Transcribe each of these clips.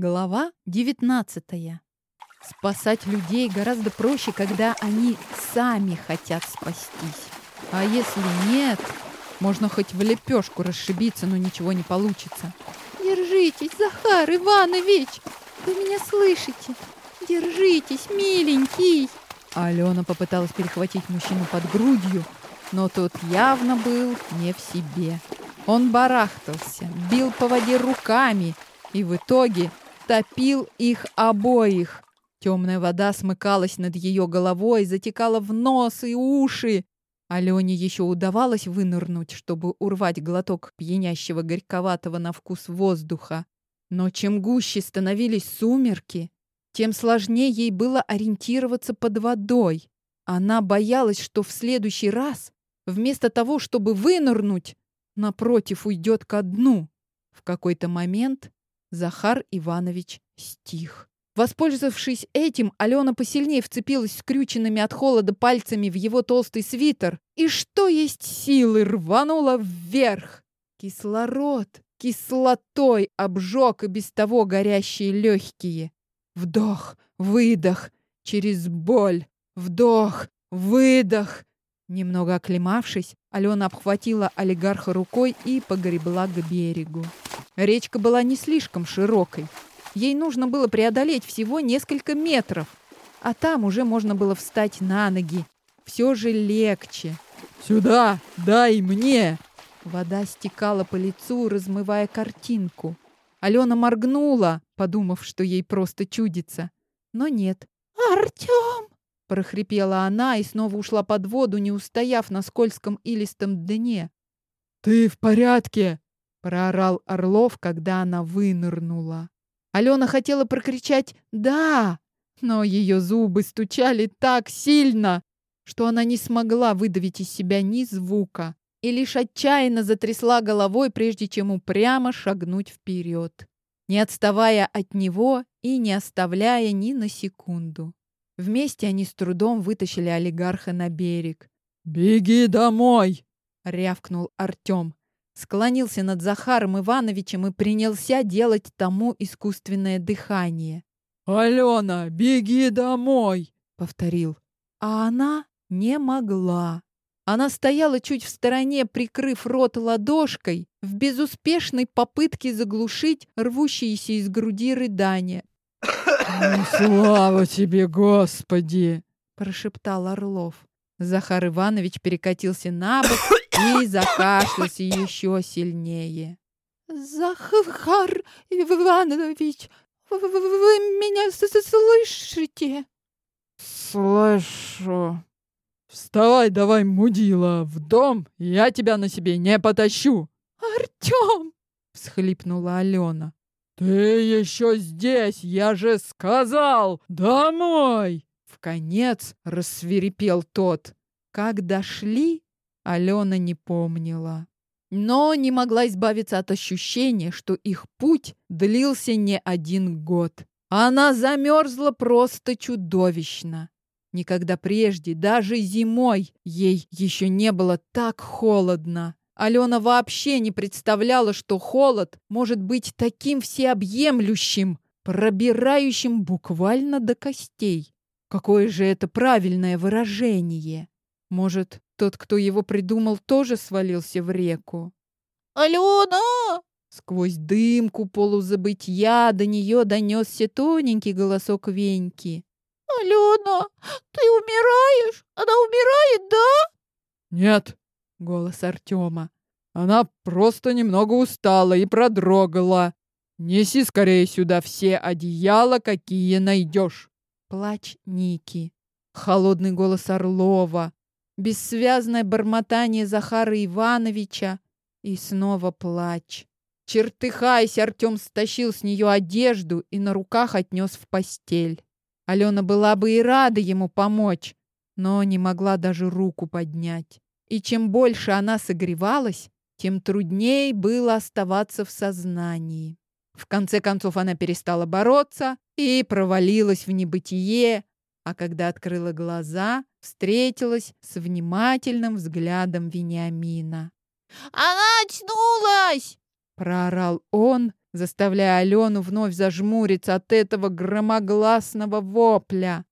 Глава 19. Спасать людей гораздо проще, когда они сами хотят спастись. А если нет, можно хоть в лепешку расшибиться, но ничего не получится. Держитесь, Захар Иванович! Вы меня слышите? Держитесь, миленький! Алена попыталась перехватить мужчину под грудью, но тот явно был не в себе. Он барахтался, бил по воде руками и в итоге топил их обоих. Темная вода смыкалась над ее головой, затекала в нос и уши. Алене еще удавалось вынырнуть, чтобы урвать глоток пьянящего горьковатого на вкус воздуха. Но чем гуще становились сумерки, тем сложнее ей было ориентироваться под водой. Она боялась, что в следующий раз, вместо того, чтобы вынырнуть, напротив уйдет ко дну. В какой-то момент Захар Иванович стих. Воспользовавшись этим, Алена посильнее вцепилась скрюченными от холода пальцами в его толстый свитер и, что есть силы, рванула вверх. Кислород кислотой обжег и без того горящие легкие. Вдох, выдох, через боль. Вдох, выдох. Немного оклемавшись, Алена обхватила олигарха рукой и погребла к берегу. Речка была не слишком широкой. Ей нужно было преодолеть всего несколько метров, а там уже можно было встать на ноги. Все же легче. «Сюда! Дай мне!» Вода стекала по лицу, размывая картинку. Алена моргнула, подумав, что ей просто чудится. Но нет. «Артем!» Прохрипела она и снова ушла под воду, не устояв на скользком илистом дне. «Ты в порядке?» — проорал Орлов, когда она вынырнула. Алена хотела прокричать «Да!», но ее зубы стучали так сильно, что она не смогла выдавить из себя ни звука и лишь отчаянно затрясла головой, прежде чем упрямо шагнуть вперед, не отставая от него и не оставляя ни на секунду. Вместе они с трудом вытащили олигарха на берег. «Беги домой!» — рявкнул Артем. Склонился над Захаром Ивановичем и принялся делать тому искусственное дыхание. «Алена, беги домой!» — повторил. А она не могла. Она стояла чуть в стороне, прикрыв рот ладошкой, в безуспешной попытке заглушить рвущиеся из груди рыдания. «Ну, слава тебе, Господи!» – прошептал Орлов. Захар Иванович перекатился на бок и закашлялся еще сильнее. «Захар Иванович, вы, вы меня слышите?» «Слышу. Вставай давай, мудила, в дом, я тебя на себе не потащу!» «Артем!» — всхлипнула Алена. «Ты еще здесь, я же сказал! Домой!» В конец рассверепел тот. Как дошли, Алена не помнила. Но не могла избавиться от ощущения, что их путь длился не один год. Она замерзла просто чудовищно. Никогда прежде, даже зимой, ей еще не было так холодно. Алена вообще не представляла, что холод может быть таким всеобъемлющим, пробирающим буквально до костей. Какое же это правильное выражение? Может, тот, кто его придумал, тоже свалился в реку? «Алена!» Сквозь дымку полузабытья до нее донесся тоненький голосок Веньки. «Алена, ты умираешь? Она умирает, да?» «Нет, Голос Артема. Она просто немного устала и продрогала. Неси скорее сюда все одеяла, какие найдешь. Плач Ники. Холодный голос Орлова. Бессвязное бормотание Захара Ивановича. И снова плач. Чертыхаясь, Артем стащил с нее одежду и на руках отнес в постель. Алена была бы и рада ему помочь, но не могла даже руку поднять. И чем больше она согревалась, тем труднее было оставаться в сознании. В конце концов она перестала бороться и провалилась в небытие, а когда открыла глаза, встретилась с внимательным взглядом Вениамина. «Она очнулась!» – проорал он заставляя Алену вновь зажмуриться от этого громогласного вопля.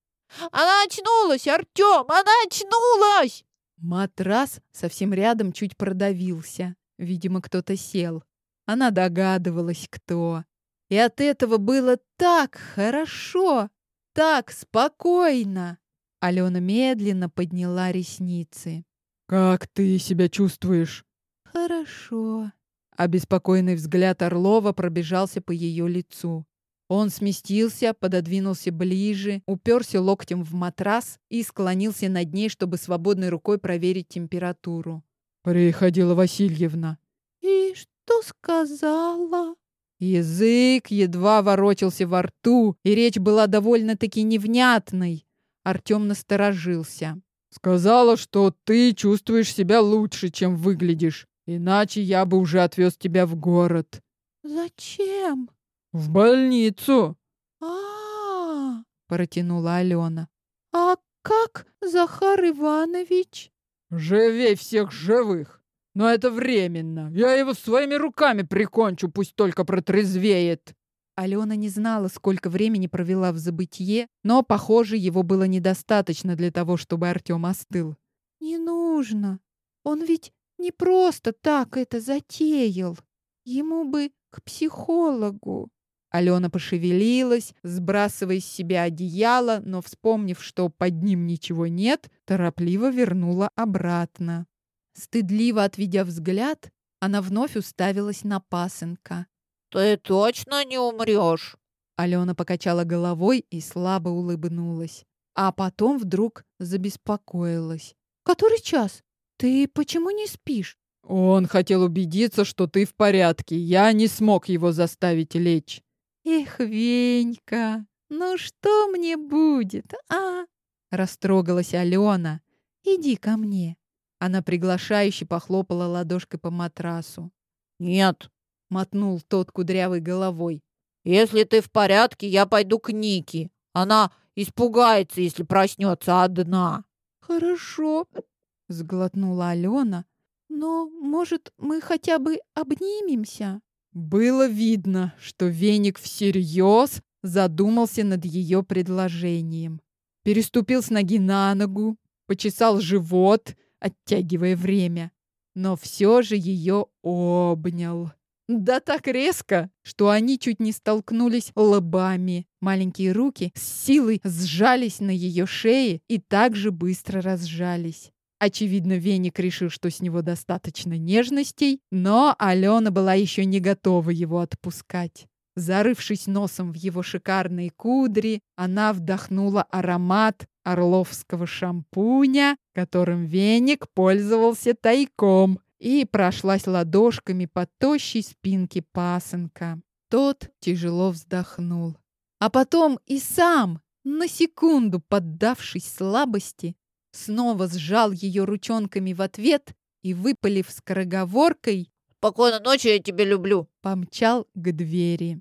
Она очнулась, Артем! Она очнулась! Матрас совсем рядом чуть продавился. Видимо, кто-то сел. Она догадывалась, кто. И от этого было так хорошо, так спокойно. Алена медленно подняла ресницы. «Как ты себя чувствуешь?» «Хорошо». Обеспокоенный взгляд Орлова пробежался по ее лицу. Он сместился, пододвинулся ближе, уперся локтем в матрас и склонился над ней, чтобы свободной рукой проверить температуру. «Приходила Васильевна». «И что сказала?» Язык едва ворочался во рту, и речь была довольно-таки невнятной. Артем насторожился. «Сказала, что ты чувствуешь себя лучше, чем выглядишь. Иначе я бы уже отвез тебя в город». «Зачем?» «В больницу!» а, протянула Алена. «А как Захар Иванович?» «Живей всех живых! Но это временно. Я его своими руками прикончу, пусть только протрезвеет!» Алена не знала, сколько времени провела в забытье, но, похоже, его было недостаточно для того, чтобы Артем остыл. «Не нужно. Он ведь не просто так это затеял. Ему бы к психологу. Алена пошевелилась, сбрасывая с себя одеяло, но, вспомнив, что под ним ничего нет, торопливо вернула обратно. Стыдливо отведя взгляд, она вновь уставилась на пасынка. «Ты точно не умрешь?» Алена покачала головой и слабо улыбнулась. А потом вдруг забеспокоилась. «Который час? Ты почему не спишь?» «Он хотел убедиться, что ты в порядке. Я не смог его заставить лечь». «Эх, Венька, ну что мне будет, а?» Растрогалась Алена. «Иди ко мне». Она приглашающе похлопала ладошкой по матрасу. «Нет», — мотнул тот кудрявой головой. «Если ты в порядке, я пойду к Нике. Она испугается, если проснется одна». «Хорошо», — сглотнула Алена. «Но, может, мы хотя бы обнимемся?» Было видно, что веник всерьез задумался над ее предложением. Переступил с ноги на ногу, почесал живот, оттягивая время, но все же ее обнял. Да так резко, что они чуть не столкнулись лобами. Маленькие руки с силой сжались на ее шее и также быстро разжались. Очевидно, Веник решил, что с него достаточно нежностей, но Алена была еще не готова его отпускать. Зарывшись носом в его шикарные кудри, она вдохнула аромат орловского шампуня, которым Веник пользовался тайком, и прошлась ладошками по тощей спинке пасынка. Тот тяжело вздохнул. А потом и сам, на секунду поддавшись слабости, снова сжал ее ручонками в ответ и, выпалив скороговоркой «Спокойной ночи, я тебя люблю!» помчал к двери.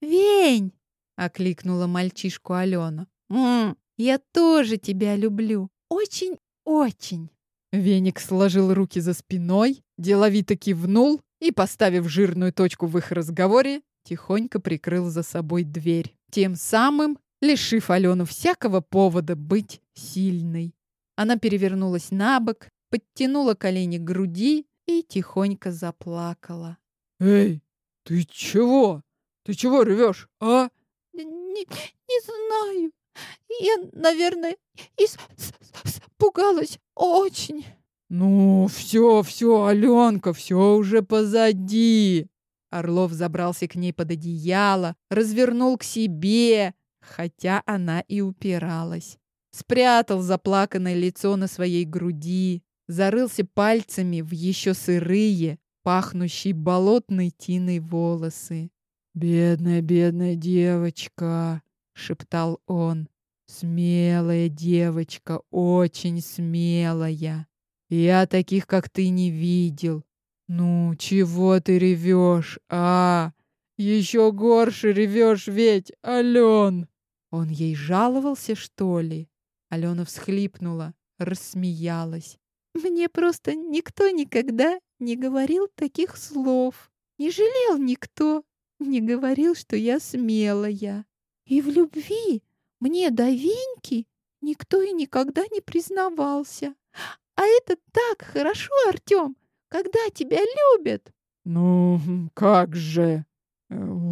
«Вень!» — окликнула мальчишку Алена. «М «Я тоже тебя люблю. Очень-очень!» Веник сложил руки за спиной, деловито кивнул и, поставив жирную точку в их разговоре, тихонько прикрыл за собой дверь, тем самым лишив Алену всякого повода быть сильной. Она перевернулась на бок, подтянула колени к груди и тихонько заплакала. «Эй, ты чего? Ты чего ревешь, а?» не, не знаю. Я, наверное, испугалась очень. «Ну, все, все, Аленка, все уже позади!» Орлов забрался к ней под одеяло, развернул к себе, хотя она и упиралась спрятал заплаканное лицо на своей груди, зарылся пальцами в еще сырые, пахнущие болотной тиной волосы. «Бедная, бедная девочка!» — шептал он. «Смелая девочка, очень смелая. Я таких, как ты, не видел. Ну, чего ты ревешь, а? Еще горше ревешь ведь, Ален!» Он ей жаловался, что ли? Алена всхлипнула, рассмеялась. Мне просто никто никогда не говорил таких слов. Не жалел никто. не говорил, что я смелая. И в любви мне до Веньки никто и никогда не признавался. А это так хорошо, Артем, когда тебя любят. Ну, как же.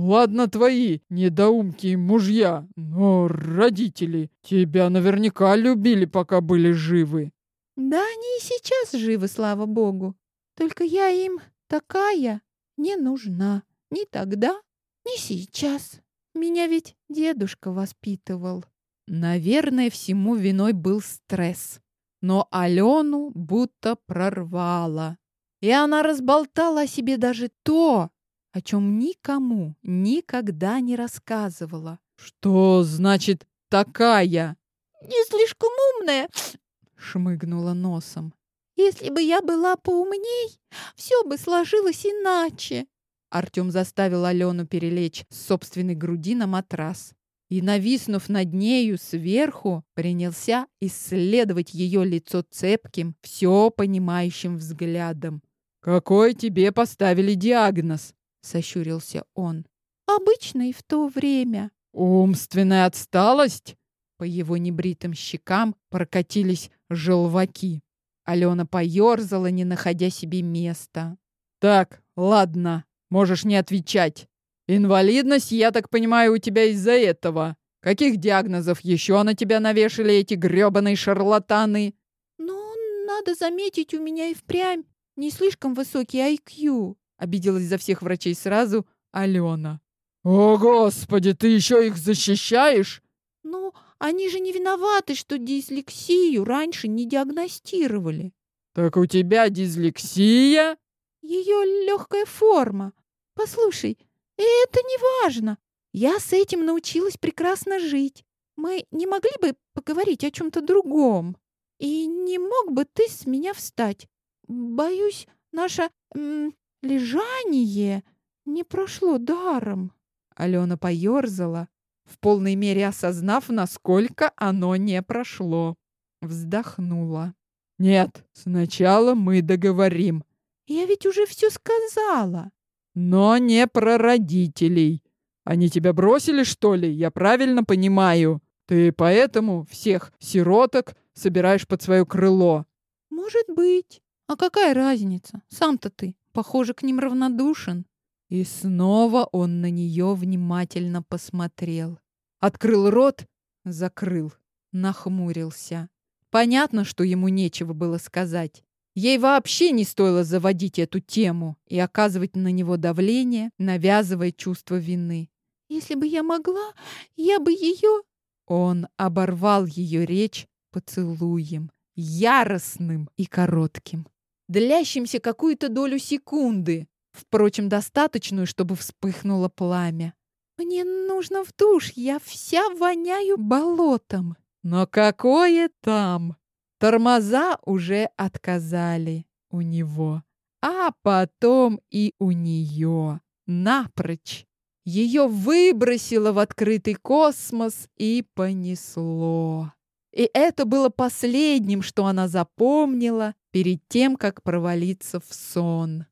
Ладно твои недоумки мужья, но родители тебя наверняка любили, пока были живы. Да они и сейчас живы, слава богу. Только я им такая не нужна. Ни тогда, ни сейчас. Меня ведь дедушка воспитывал. Наверное, всему виной был стресс. Но Алену будто прорвало. И она разболтала о себе даже то, о чем никому никогда не рассказывала. «Что значит такая?» «Не слишком умная», — шмыгнула носом. «Если бы я была поумней, все бы сложилось иначе». Артем заставил Алену перелечь с собственной груди на матрас и, нависнув над нею сверху, принялся исследовать ее лицо цепким, все понимающим взглядом. «Какой тебе поставили диагноз?» — сощурился он. «Обычный в то время». «Умственная отсталость?» По его небритым щекам прокатились желваки. Алена поерзала, не находя себе места. «Так, ладно, можешь не отвечать. Инвалидность, я так понимаю, у тебя из-за этого. Каких диагнозов еще на тебя навешали эти грёбаные шарлатаны?» «Ну, надо заметить, у меня и впрямь не слишком высокий IQ», обиделась за всех врачей сразу Алена. «О, Господи, ты еще их защищаешь?» «Ну, они же не виноваты, что дислексию раньше не диагностировали». «Так у тебя дислексия?» «Ее легкая форма. Послушай, это не важно. Я с этим научилась прекрасно жить. Мы не могли бы поговорить о чем-то другом? И не мог бы ты с меня встать? Боюсь, наше м, лежание не прошло даром. Алена поерзала, в полной мере осознав, насколько оно не прошло. Вздохнула. «Нет, сначала мы договорим». «Я ведь уже все сказала». «Но не про родителей. Они тебя бросили, что ли? Я правильно понимаю? Ты поэтому всех сироток собираешь под свое крыло?» «Может быть. А какая разница? Сам-то ты, похоже, к ним равнодушен. И снова он на нее внимательно посмотрел. Открыл рот, закрыл, нахмурился. Понятно, что ему нечего было сказать. Ей вообще не стоило заводить эту тему и оказывать на него давление, навязывая чувство вины. «Если бы я могла, я бы ее...» Он оборвал ее речь поцелуем, яростным и коротким длящимся какую-то долю секунды, впрочем, достаточную, чтобы вспыхнуло пламя. «Мне нужно в душ, я вся воняю болотом». Но какое там? Тормоза уже отказали у него, а потом и у нее напрочь. Ее выбросило в открытый космос и понесло. И это было последним, что она запомнила перед тем, как провалиться в сон.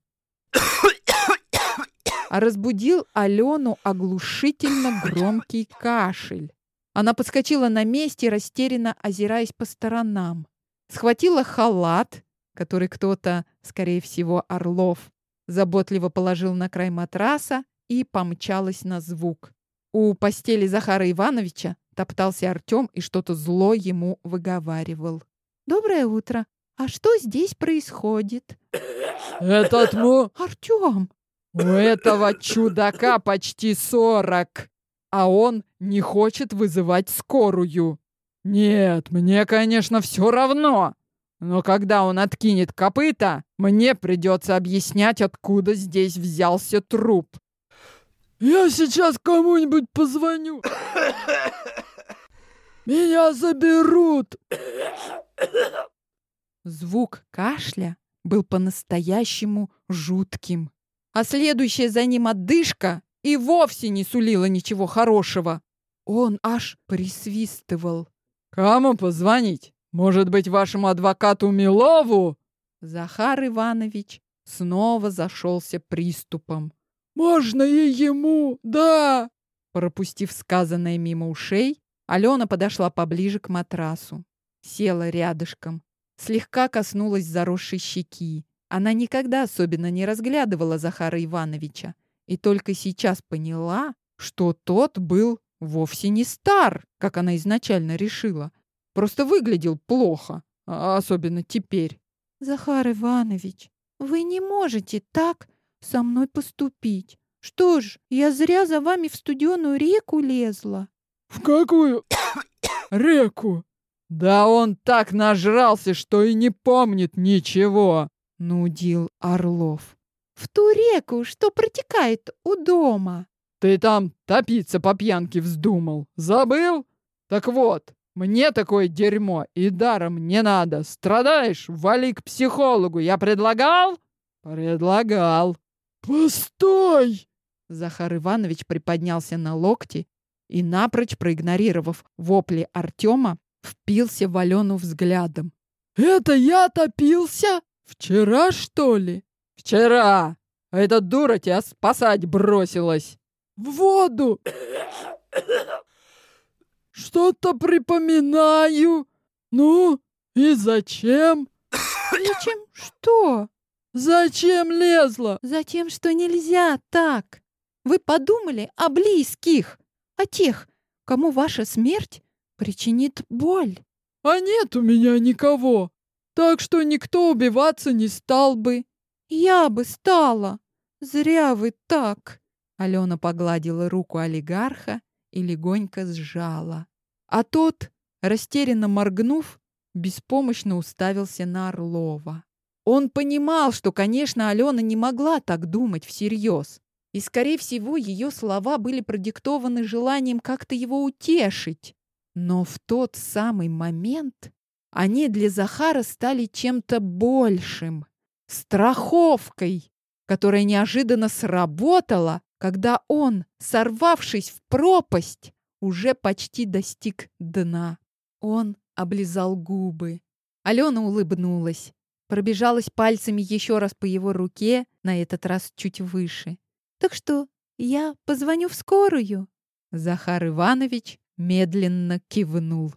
А разбудил Алену оглушительно громкий кашель. Она подскочила на месте, растерянно озираясь по сторонам. Схватила халат, который кто-то, скорее всего, Орлов, заботливо положил на край матраса и помчалась на звук. У постели Захара Ивановича топтался Артем и что-то зло ему выговаривал. «Доброе утро! А что здесь происходит?» «Этот му...» «Артем!» «У этого чудака почти сорок, а он не хочет вызывать скорую. Нет, мне, конечно, все равно, но когда он откинет копыта, мне придется объяснять, откуда здесь взялся труп». «Я сейчас кому-нибудь позвоню. Меня заберут!» Звук кашля был по-настоящему жутким. А следующая за ним отдышка и вовсе не сулила ничего хорошего. Он аж присвистывал. «Кому позвонить? Может быть, вашему адвокату Милову?» Захар Иванович снова зашелся приступом. Можно и ему, да!» Пропустив сказанное мимо ушей, Алена подошла поближе к матрасу. Села рядышком. Слегка коснулась заросшей щеки. Она никогда особенно не разглядывала Захара Ивановича и только сейчас поняла, что тот был вовсе не стар, как она изначально решила. Просто выглядел плохо, а особенно теперь. Захар Иванович, вы не можете так со мной поступить. Что ж, я зря за вами в студеную реку лезла. В какую реку? Да он так нажрался, что и не помнит ничего, нудил Орлов. В ту реку, что протекает у дома. Ты там топиться по пьянке вздумал. Забыл? Так вот, мне такое дерьмо и даром не надо. Страдаешь? Вали к психологу. Я предлагал? Предлагал. Постой! Захар Иванович приподнялся на локти и, напрочь проигнорировав вопли Артема, впился в Алену взглядом. «Это я топился? Вчера, что ли?» «Вчера! А эта дура тебя спасать бросилась!» «В воду!» «Что-то припоминаю. Ну, и зачем?» «Зачем что?» «Зачем лезла?» «Затем, что нельзя так. Вы подумали о близких, о тех, кому ваша смерть причинит боль». «А нет у меня никого, так что никто убиваться не стал бы». «Я бы стала. Зря вы так». Алена погладила руку олигарха и легонько сжала. А тот, растерянно моргнув, беспомощно уставился на Орлова. Он понимал, что, конечно, Алена не могла так думать всерьез. И, скорее всего, ее слова были продиктованы желанием как-то его утешить. Но в тот самый момент они для Захара стали чем-то большим. Страховкой, которая неожиданно сработала, когда он, сорвавшись в пропасть, уже почти достиг дна. Он облизал губы. Алена улыбнулась, пробежалась пальцами еще раз по его руке, на этот раз чуть выше. «Так что, я позвоню в скорую?» Захар Иванович медленно кивнул.